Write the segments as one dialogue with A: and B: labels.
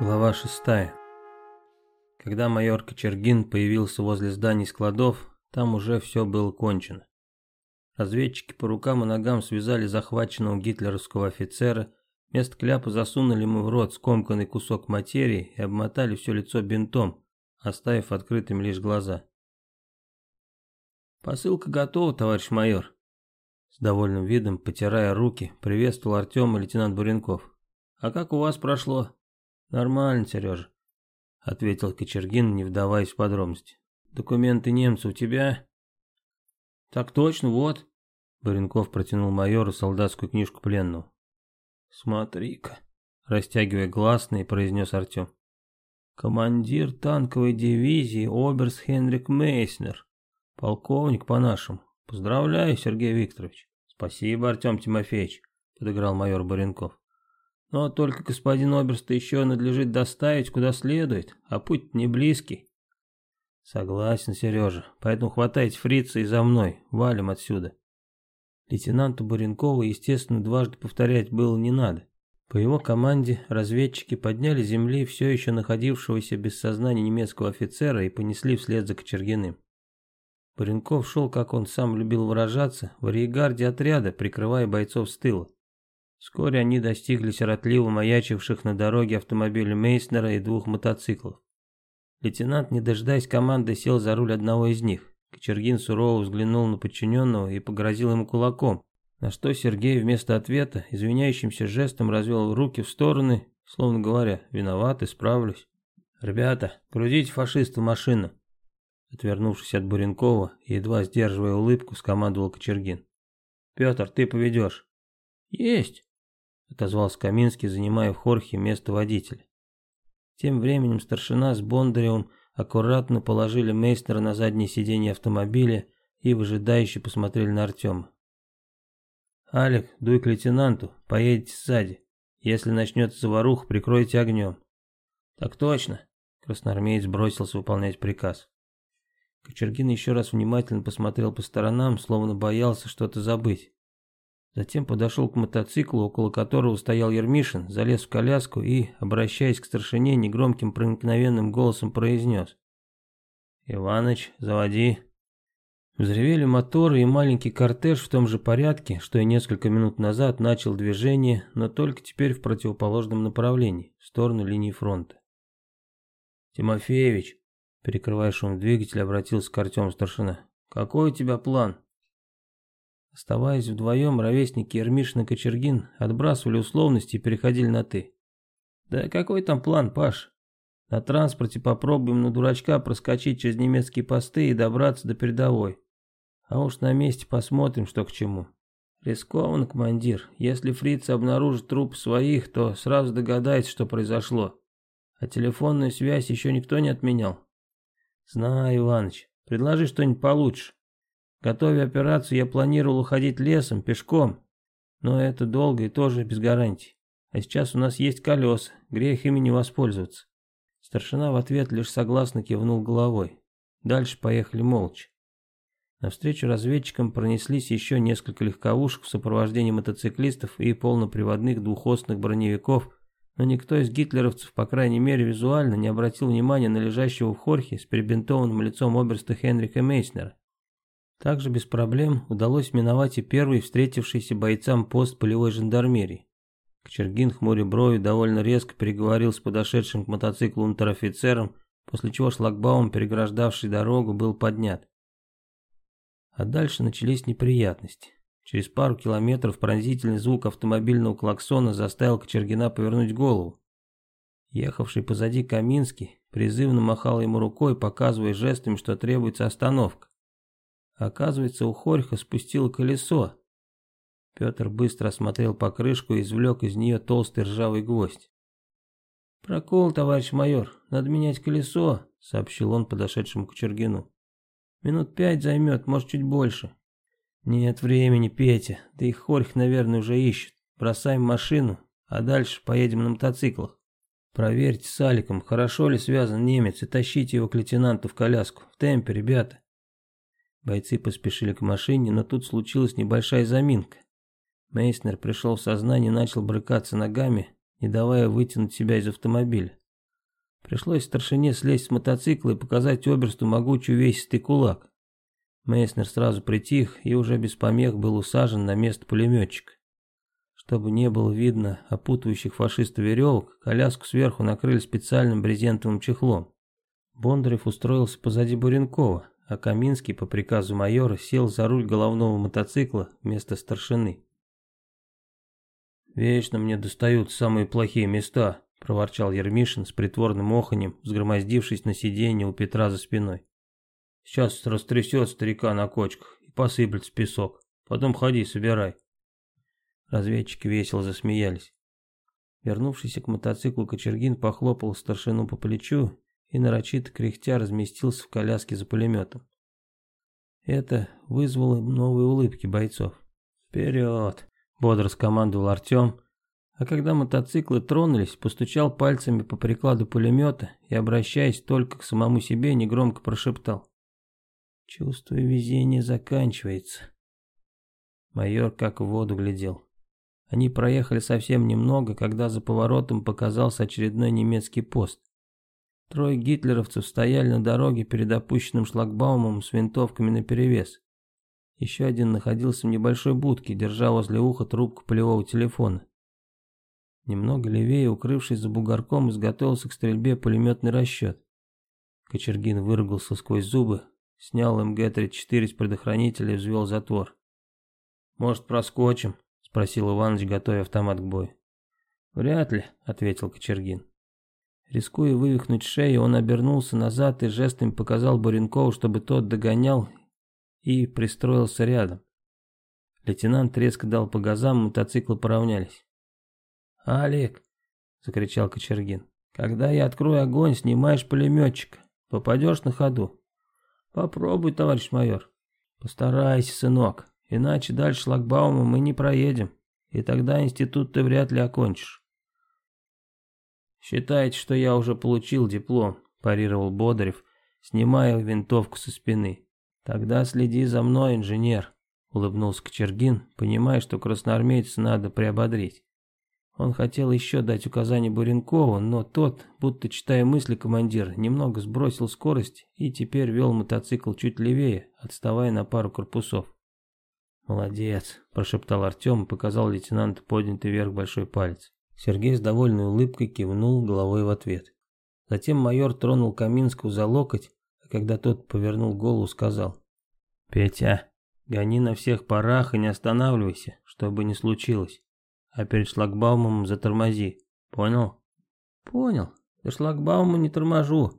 A: Глава 6. Когда майор Кочергин появился возле зданий складов, там уже все было кончено. Разведчики по рукам и ногам связали захваченного гитлеровского офицера, вместо кляпа засунули ему в рот скомканный кусок материи и обмотали все лицо бинтом, оставив открытыми лишь глаза. «Посылка готова, товарищ майор», с довольным видом, потирая руки, приветствовал Артема лейтенант Буренков. «А как у вас прошло?» «Нормально, Сережа», — ответил Кочергин, не вдаваясь в подробности. «Документы немца у тебя?» «Так точно, вот». Баренков протянул майору солдатскую книжку пленного. «Смотри-ка», — растягивая гласные, произнес Артем. «Командир танковой дивизии Оберс Хенрик Мейснер. Полковник по-нашему. Поздравляю, Сергей Викторович». «Спасибо, Артем Тимофеевич», — подыграл майор Баренков. Но только господин Оберста еще надлежит доставить куда следует, а путь не близкий. Согласен, Сережа, поэтому хватайте фрица и за мной, валим отсюда. Лейтенанту Буренкову, естественно, дважды повторять было не надо. По его команде разведчики подняли земли все еще находившегося без сознания немецкого офицера и понесли вслед за Кочергиным. Буренков шел, как он сам любил выражаться, в арьегарде отряда, прикрывая бойцов с тыла. Вскоре они достигли сиротливо маячивших на дороге автомобиля Мейснера и двух мотоциклов. Лейтенант, не дожидаясь команды, сел за руль одного из них. Кочергин сурово взглянул на подчиненного и погрозил ему кулаком, на что Сергей вместо ответа извиняющимся жестом развел руки в стороны, словно говоря, виноват, исправлюсь. «Ребята, грузите фашиста в машину!» Отвернувшись от Буренкова едва сдерживая улыбку, скомандовал Кочергин. «Петр, ты поведешь». «Есть!» Отозвался Каминский, занимая в Хорхе место водителя. Тем временем старшина с Бондаревым аккуратно положили Мейстера на заднее сиденье автомобиля и выжидающе посмотрели на Артема. «Алик, дуй к лейтенанту, поедете сзади. Если начнется заваруха, прикройте огнем». «Так точно», — красноармеец бросился выполнять приказ. Кочергин еще раз внимательно посмотрел по сторонам, словно боялся что-то забыть. Затем подошел к мотоциклу, около которого стоял Ермишин, залез в коляску и, обращаясь к старшине, негромким проникновенным голосом произнес. «Иваныч, заводи». Взревели моторы, и маленький кортеж в том же порядке, что и несколько минут назад начал движение, но только теперь в противоположном направлении, в сторону линии фронта. «Тимофеевич», перекрывая шум двигателя, обратился к Артему старшина. «Какой у тебя план?» Оставаясь вдвоем, ровесники Ермишин и Кочергин отбрасывали условности и переходили на «ты». «Да какой там план, Паш? На транспорте попробуем на дурачка проскочить через немецкие посты и добраться до передовой. А уж на месте посмотрим, что к чему. Рискованно, командир. Если фрицы обнаружат труп своих, то сразу догадается, что произошло. А телефонную связь еще никто не отменял. Знаю, Иваныч. Предложи что-нибудь получше. Готовя операцию, я планировал уходить лесом, пешком. Но это долго и тоже без гарантий. А сейчас у нас есть колеса, грех ими не воспользоваться. Старшина в ответ лишь согласно кивнул головой. Дальше поехали молча. Навстречу разведчикам пронеслись еще несколько легковушек в сопровождении мотоциклистов и полноприводных двухосных броневиков, но никто из гитлеровцев, по крайней мере визуально, не обратил внимания на лежащего в хорхе с перебинтованным лицом оберста Хенрика Мейснера. Также без проблем удалось миновать и первый встретившийся бойцам пост полевой жандармерии. Кочергин, хмуря брови, довольно резко переговорил с подошедшим к мотоциклу унтер-офицером, после чего шлагбаум, переграждавший дорогу, был поднят. А дальше начались неприятности. Через пару километров пронзительный звук автомобильного клаксона заставил Кочергина повернуть голову. Ехавший позади Каминский призывно махал ему рукой, показывая жестами, что требуется остановка. Оказывается, у Хорьха спустило колесо. Петр быстро осмотрел покрышку и извлек из нее толстый ржавый гвоздь. «Прокол, товарищ майор, надо менять колесо», — сообщил он подошедшему к Чергину. «Минут пять займет, может, чуть больше». «Нет времени, Петя, да и Хорьх, наверное, уже ищет. Бросаем машину, а дальше поедем на мотоциклах. Проверьте с Аликом, хорошо ли связан немец, и тащите его к лейтенанту в коляску. В темпе, ребята». Бойцы поспешили к машине, но тут случилась небольшая заминка. Мейснер пришел в сознание и начал брыкаться ногами, не давая вытянуть себя из автомобиля. Пришлось старшине слезть с мотоцикла и показать оберсту могучий увесистый кулак. Мейснер сразу притих и уже без помех был усажен на место пулеметчика. Чтобы не было видно опутывающих фашиста веревок, коляску сверху накрыли специальным брезентовым чехлом. Бондарев устроился позади Буренкова, а Каминский по приказу майора сел за руль головного мотоцикла вместо старшины. «Вечно мне достают самые плохие места», — проворчал Ермишин с притворным оханем, взгромоздившись на сиденье у Петра за спиной. «Сейчас растрясет старика на кочках и посыплется песок. Потом ходи, собирай». Разведчики весело засмеялись. Вернувшийся к мотоциклу Кочергин похлопал старшину по плечу и нарочито кряхтя разместился в коляске за пулеметом. Это вызвало новые улыбки бойцов. «Вперед!» — бодро скомандовал Артем, а когда мотоциклы тронулись, постучал пальцами по прикладу пулемета и, обращаясь только к самому себе, негромко прошептал. «Чувствую, везение заканчивается». Майор как в воду глядел. Они проехали совсем немного, когда за поворотом показался очередной немецкий пост. Трое гитлеровцев стояли на дороге перед опущенным шлагбаумом с винтовками наперевес. Еще один находился в небольшой будке, держа возле уха трубку полевого телефона. Немного левее, укрывшись за бугорком, изготовился к стрельбе пулеметный расчет. Кочергин выругался сквозь зубы, снял МГ-34 с предохранителя и взвел затвор. «Может, проскочим?» — спросил Иваныч, готовя автомат к бою. «Вряд ли», — ответил Кочергин. Рискуя вывихнуть шею, он обернулся назад и жестами показал Буренкову, чтобы тот догонял и пристроился рядом. Лейтенант резко дал по газам, мотоциклы поравнялись. «Алик!» — закричал Кочергин. «Когда я открою огонь, снимаешь пулеметчика. Попадешь на ходу?» «Попробуй, товарищ майор». «Постарайся, сынок, иначе дальше шлагбаума мы не проедем, и тогда институт ты вряд ли окончишь». «Считайте, что я уже получил диплом», – парировал Бодарев, снимая винтовку со спины. «Тогда следи за мной, инженер», – улыбнулся Кочергин, понимая, что красноармейца надо приободрить. Он хотел еще дать указание Буренкову, но тот, будто читая мысли командира, немного сбросил скорость и теперь вел мотоцикл чуть левее, отставая на пару корпусов. «Молодец», – прошептал Артем и показал лейтенанту поднятый вверх большой палец. Сергей с довольной улыбкой кивнул головой в ответ. Затем майор тронул Каминского за локоть, а когда тот повернул голову, сказал. «Петя, гони на всех парах и не останавливайся, что бы ни случилось. А перед шлагбаумом затормози. Понял?» «Понял. До шлагбаума не торможу».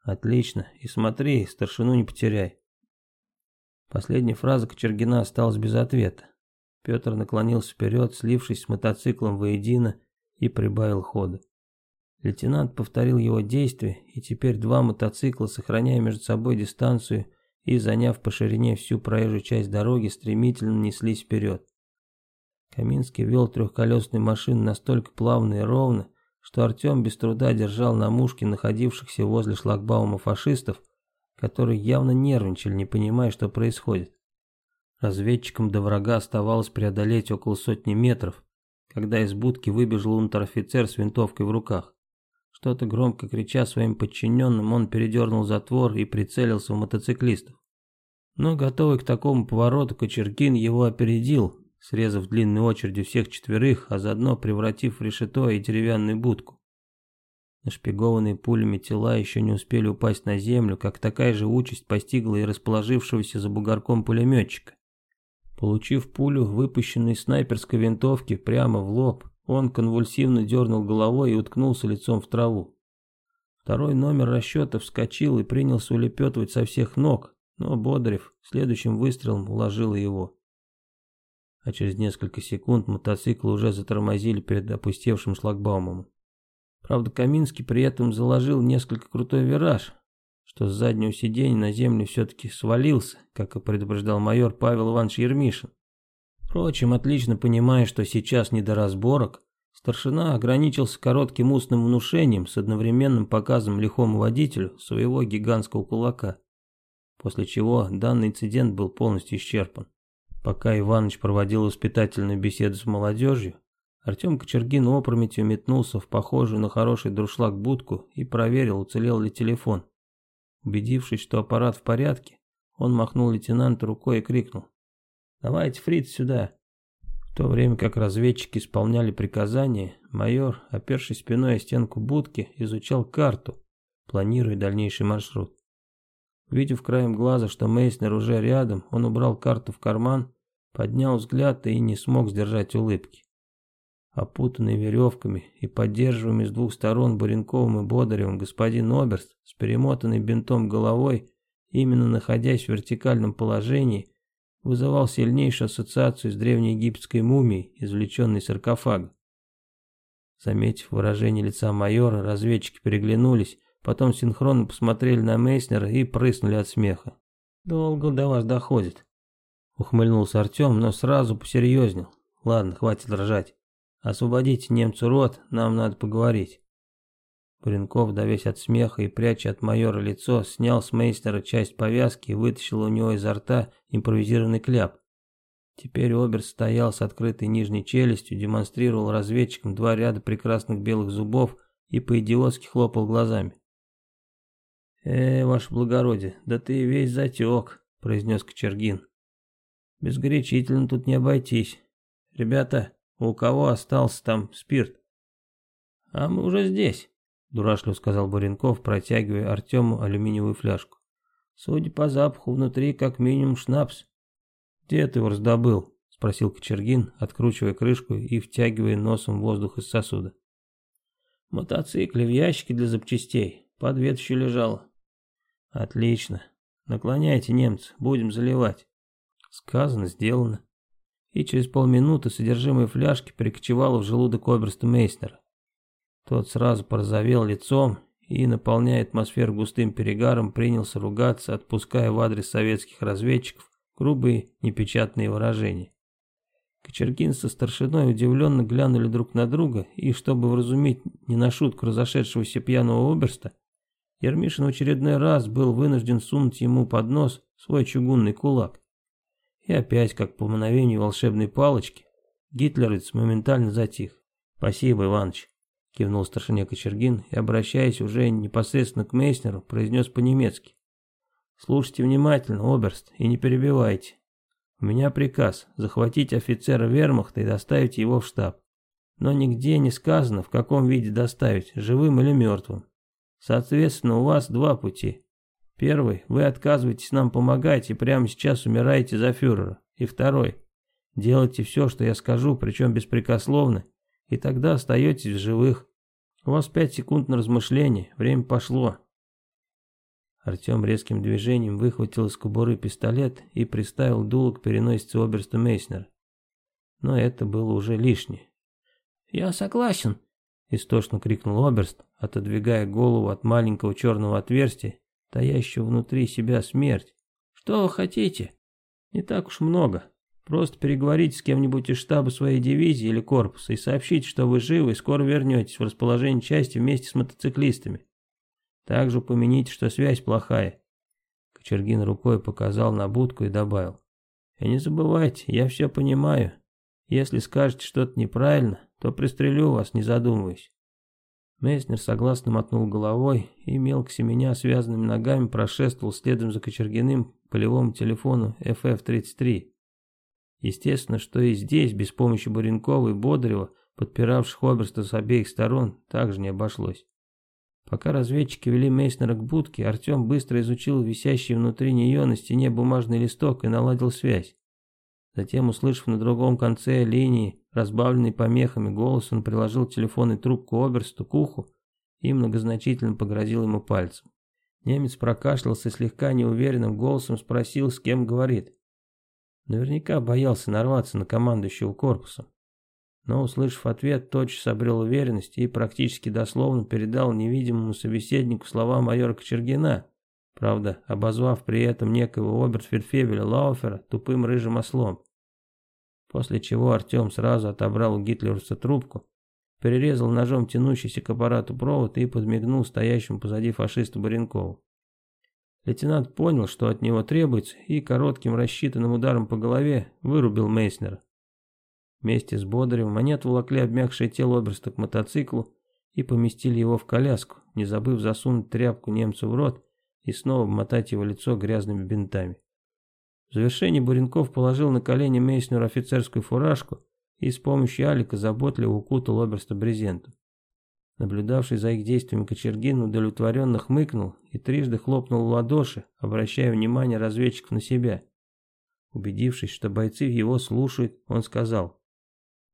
A: «Отлично. И смотри, старшину не потеряй». Последняя фраза Кочергина осталась без ответа. Петр наклонился вперед, слившись с мотоциклом воедино, и прибавил хода. Лейтенант повторил его действия, и теперь два мотоцикла, сохраняя между собой дистанцию и заняв по ширине всю проезжую часть дороги, стремительно неслись вперед. Каминский вел трехколесную машину настолько плавно и ровно, что Артем без труда держал на мушке находившихся возле шлагбаума фашистов, которые явно нервничали, не понимая, что происходит. Разведчикам до врага оставалось преодолеть около сотни метров, когда из будки выбежал унтер-офицер с винтовкой в руках. Что-то громко крича своим подчиненным, он передернул затвор и прицелился в мотоциклистов. Но готовый к такому повороту Кочергин его опередил, срезав длинной очередью всех четверых, а заодно превратив в решето и деревянную будку. Нашпигованные пулями тела еще не успели упасть на землю, как такая же участь постигла и расположившегося за бугорком пулеметчика. Получив пулю, выпущенной снайперской винтовки, прямо в лоб, он конвульсивно дернул головой и уткнулся лицом в траву. Второй номер расчета вскочил и принялся улепетывать со всех ног, но Бодрев следующим выстрелом уложил его. А через несколько секунд мотоциклы уже затормозили перед опустевшим шлагбаумом. Правда, Каминский при этом заложил несколько крутой вираж, что с заднего сиденья на землю все-таки свалился, как и предупреждал майор Павел Иванович Ермишин. Впрочем, отлично понимая, что сейчас не до разборок, старшина ограничился коротким устным внушением с одновременным показом лихому водителю своего гигантского кулака, после чего данный инцидент был полностью исчерпан. Пока Иваныч проводил воспитательную беседу с молодежью, Артем Кочергин опрометью метнулся в похожую на хороший друшлаг будку и проверил, уцелел ли телефон. Убедившись, что аппарат в порядке, он махнул лейтенанту рукой и крикнул. «Давайте, фриц, сюда!» В то время как разведчики исполняли приказания, майор, опершись спиной о стенку будки, изучал карту, планируя дальнейший маршрут. Увидев краем глаза, что Мейснер уже рядом, он убрал карту в карман, поднял взгляд и не смог сдержать улыбки. Опутанный веревками и поддерживаемый с двух сторон Буренковым и Бодаревым господин Оберст с перемотанной бинтом головой, именно находясь в вертикальном положении, вызывал сильнейшую ассоциацию с древнеегипетской мумией, извлеченной из саркофага. Заметив выражение лица майора, разведчики переглянулись, потом синхронно посмотрели на Мейснера и прыснули от смеха. «Долго до вас доходит», — ухмыльнулся Артем, но сразу посерьезнел. «Ладно, хватит ржать. Освободите немцу рот, нам надо поговорить». Буренков, давясь от смеха и пряча от майора лицо, снял с Мейстера часть повязки и вытащил у него изо рта импровизированный кляп. Теперь Оберт стоял с открытой нижней челюстью, демонстрировал разведчикам два ряда прекрасных белых зубов и по-идиотски хлопал глазами. «Э, ваше благородие, да ты весь затек», — произнес Кочергин. «Без горячительно тут не обойтись. Ребята, у кого остался там спирт?» «А мы уже здесь», — дурашливо сказал Буренков, протягивая Артему алюминиевую фляжку. «Судя по запаху, внутри как минимум шнапс». «Где ты его раздобыл?» — спросил Кочергин, откручивая крышку и втягивая носом воздух из сосуда. «В мотоцикле в ящике для запчастей. Под ветвью лежало». «Отлично. Наклоняйте, немцы, будем заливать». Сказано, сделано. И через полминуты содержимое фляжки перекочевало в желудок оберста Мейснера. Тот сразу порозовел лицом и, наполняя атмосферу густым перегаром, принялся ругаться, отпуская в адрес советских разведчиков грубые непечатные выражения. Кочергин со старшиной удивленно глянули друг на друга, и, чтобы вразумить не на шутку разошедшегося пьяного оберста, Ермишин в очередной раз был вынужден сунуть ему под нос свой чугунный кулак. И опять, как по мановению волшебной палочки, гитлеровец моментально затих. «Спасибо, Иваныч», — кивнул старшине Кочергин и, обращаясь уже непосредственно к Мейснеру, произнес по-немецки. «Слушайте внимательно, оберст, и не перебивайте. У меня приказ захватить офицера вермахта и доставить его в штаб. Но нигде не сказано, в каком виде доставить, живым или мертвым. Соответственно, у вас два пути. Первый, вы отказываетесь нам помогать и прямо сейчас умираете за фюрера. И второй, делайте все, что я скажу, причем беспрекословно, и тогда остаетесь в живых. У вас пять секунд на размышление, время пошло. Артем резким движением выхватил из кобуры пистолет и приставил дуло к переносице оберста Мейснера. Но это было уже лишнее. «Я согласен», — истошно крикнул оберст, отодвигая голову от маленького черного отверстия, таящего внутри себя смерть. «Что вы хотите?» «Не так уж много. Просто переговорите с кем-нибудь из штаба своей дивизии или корпуса и сообщите, что вы живы и скоро вернетесь в расположение части вместе с мотоциклистами. Также упомяните, что связь плохая. Кочергин рукой показал на будку и добавил. И не забывайте, я все понимаю. Если скажете что-то неправильно, то пристрелю вас, не задумываясь. Мейснер согласно мотнул головой и мелко семеня связанными ногами прошествовал следом за Кочергиным к полевому телефону FF-33. Естественно, что и здесь, без помощи Буренкова и Бодрева, подпиравших Оберста с обеих сторон, также не обошлось. Пока разведчики вели Мейснера к будке, Артем быстро изучил висящий внутри нее на стене бумажный листок и наладил связь. Затем, услышав на другом конце линии, разбавленный помехами голос, он приложил телефонный трубку Оберсту к уху и многозначительно погрозил ему пальцем. Немец прокашлялся и слегка неуверенным голосом спросил, с кем говорит. Наверняка боялся нарваться на командующего корпусом. Но, услышав ответ, тотчас обрел уверенность и практически дословно передал невидимому собеседнику слова майора Кочергина, правда, обозвав при этом некого оберфельдфебеля Лауфера тупым рыжим ослом. После чего Артем сразу отобрал у гитлеровца трубку, перерезал ножом тянущийся к аппарату провод и подмигнул стоящему позади фашиста Баренкову. Лейтенант понял, что от него требуется, и коротким рассчитанным ударом по голове вырубил Мейснера. Вместе с Бодаревым они отволокли обмякшее тело оберста к мотоциклу и поместили его в коляску, не забыв засунуть тряпку немцу в рот и снова обмотать его лицо грязными бинтами. В завершении Буренков положил на колени Мейснеру офицерскую фуражку и с помощью Алика заботливо укутал оберста брезентом. Наблюдавший за их действиями Кочергин удовлетворенно хмыкнул и трижды хлопнул в ладоши, обращая внимание разведчиков на себя. Убедившись, что бойцы его слушают, он сказал,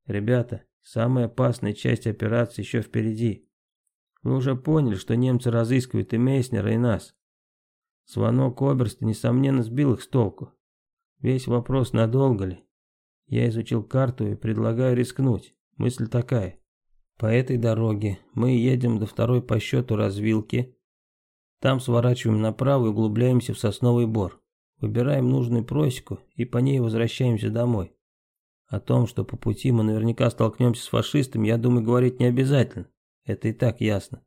A: Ребята, самая опасная часть операции еще впереди. Вы уже поняли, что немцы разыскивают и Мейснера, и нас. Звонок Оберста, несомненно, сбил их с толку. Весь вопрос, надолго ли. Я изучил карту и предлагаю рискнуть. Мысль такая. По этой дороге мы едем до второй по счету развилки. Там сворачиваем направо и углубляемся в сосновый бор. Выбираем нужную просеку и по ней возвращаемся домой. О том, что по пути мы наверняка столкнемся с фашистами, я думаю, говорить не обязательно. Это и так ясно.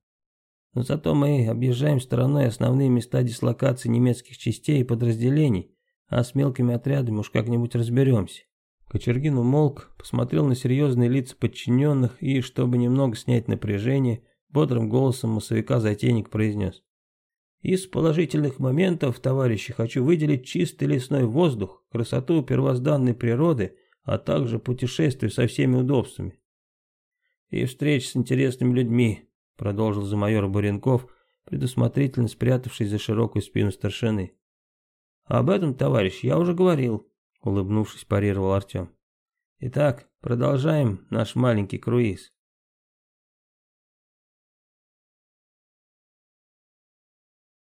A: Но зато мы объезжаем стороной основные места дислокации немецких частей и подразделений, а с мелкими отрядами уж как-нибудь разберемся. Кочергин умолк, посмотрел на серьезные лица подчиненных и, чтобы немного снять напряжение, бодрым голосом массовика-затейник произнес. Из положительных моментов, товарищи, хочу выделить чистый лесной воздух, красоту первозданной природы а также путешествие со всеми удобствами. И встреч с интересными людьми, продолжил за майора Буренков, предусмотрительно спрятавшись за широкую спину старшины. Об этом, товарищ, я уже говорил, улыбнувшись, парировал Артем. Итак, продолжаем наш маленький круиз.